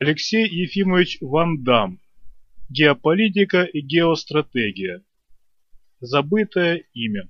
Алексей Ефимович Ван Дам. Геополитика и геостратегия. Забытое имя.